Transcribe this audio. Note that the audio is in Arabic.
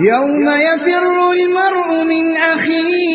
يوم يفر المرء من أخيه